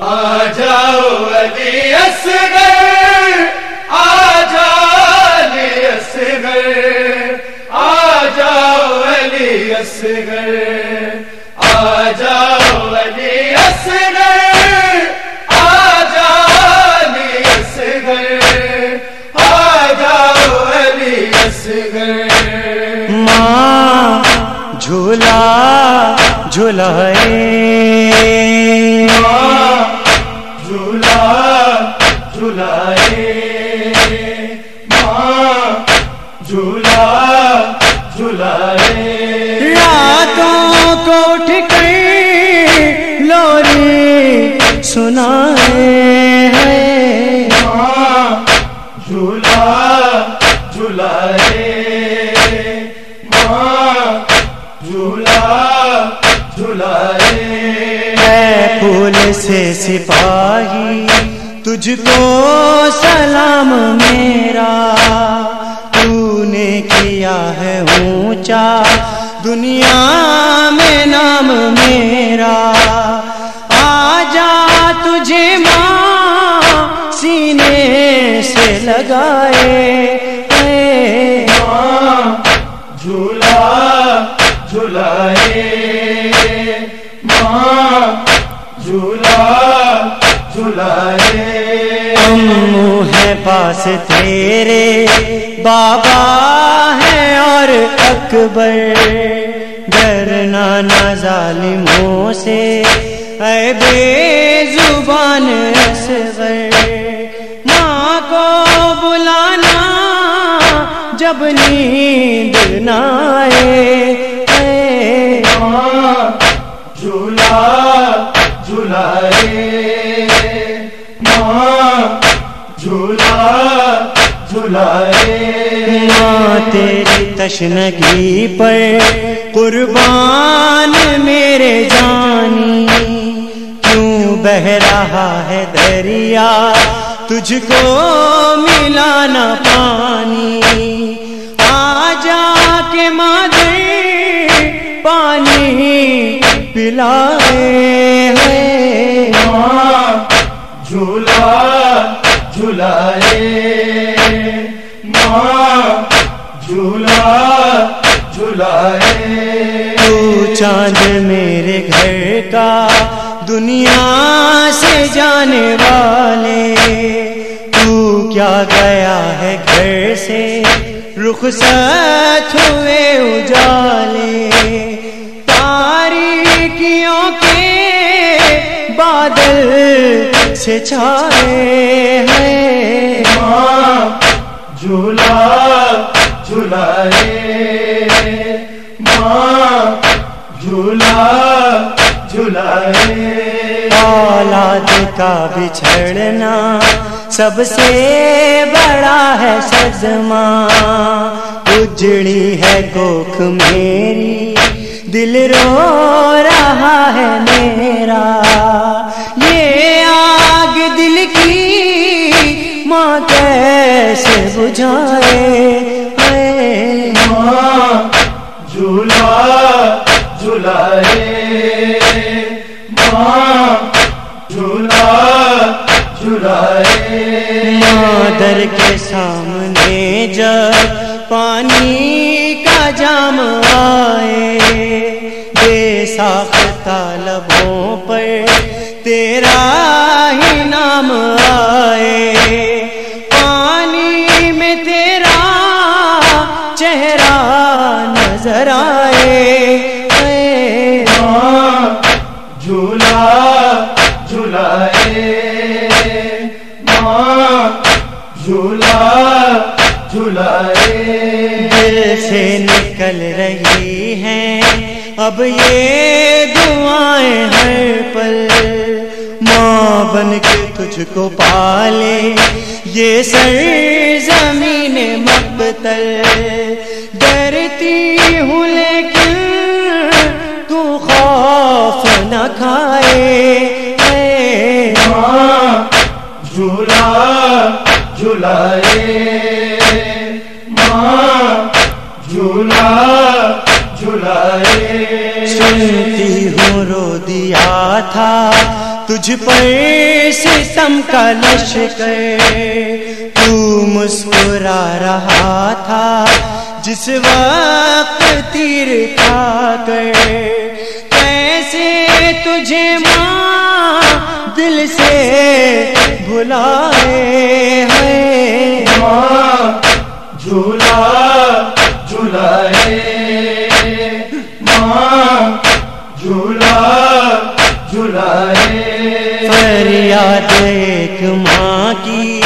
آ جاؤ علی اصغر، آ جاؤ علی اصغر، آ جاؤ علی اصغر، آ جاؤ علی اصغر، آ جاؤ علی اصغر، آ جاؤ علی اصغر۔ ماں جھولا جھلائے جھولا راتوں کو لوری سنائے ہیں ماں جھولا ماں جھولا جھولائے اے پھول سے سپاہی تجھ کو سلام میرا۔ تو نے کیا ہے اونچا؟ دنیا میں نام میرا۔ آ جا تجھے ماں سینے سے لگائے۔ اے ماں، جھولا جھولائے ماں، جھولا جھولائے امو ہے پاس تیرے، بابا ہے اور اکبر۔ ڈرنا نہ ظالموں سے۔ اے بے زبان اصغر ماں کو بلانا جب نیند نہ آئے۔ اے ماں، جھولا، جھولائے۔ ماں جھولا جھولائے۔ ماں تیری تشنگی پر قربان میرے جانی۔ کیوں بہ رہا ہے دریا؟ تجھ کو ملا نہ پانی۔ آ جا کے مادر پانی پلائے ہے جھولا جھولائے۔ ماں جھولا جھولائے۔ تو چاند میرے گھر کا دنیا سے جانے والے۔ تو کیا گیا ہے گھر سے رخصت ہوئے اجالے۔ تاریکیوں کے بادل سے چھائے ہیں ماں جھولا جھولائے ماں جھولا جھولائے اولاد کا بچھڑنا سب سے بڑا ہے صدمہ اجڑی ہے کوکھ میری دل رو رہا ہے میرا یہ آگ دل کی ماں کیسے بجھائے ماں؟ جھولا، جھولائے۔ ماں، جھولا، جھولائے۔ مادر کے سامنے جب پانی کا جام آئے، بے ساختہ لبوں پر تیرا سے نکل رہی ہیں۔ اب یہ دعائیں ہر پل ماں بن کے تجھ کو پالے۔ یہ سر زمین مقتل ڈرتی ہوں لیکن تو خوف نہ کھائے۔ ماں، جھولا جھولائے ماں جھولا جھولائے۔ سنتی ہوں رو دیا تھا۔ تجھ پر ستم کا لشکر تو مسکرا رہا تھا جس وقت تیر کھا کر کیسے تجھے ماں دل سے بھلائے ہیں ماں جھولا۔ ماں جھولا جھولائے فریاد ایک ماں کی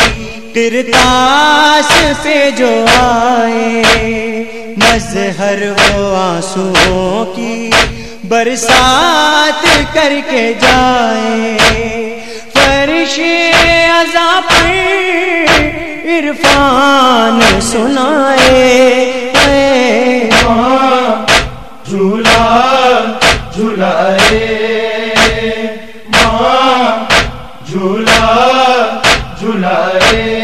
کرتاس پہ جو آئے، مظہر وہ آنسوؤں کی برسات کر کے جائے فرش ازا پر عرفان سنائے۔ جھولائے ماں جھولا جھولائے۔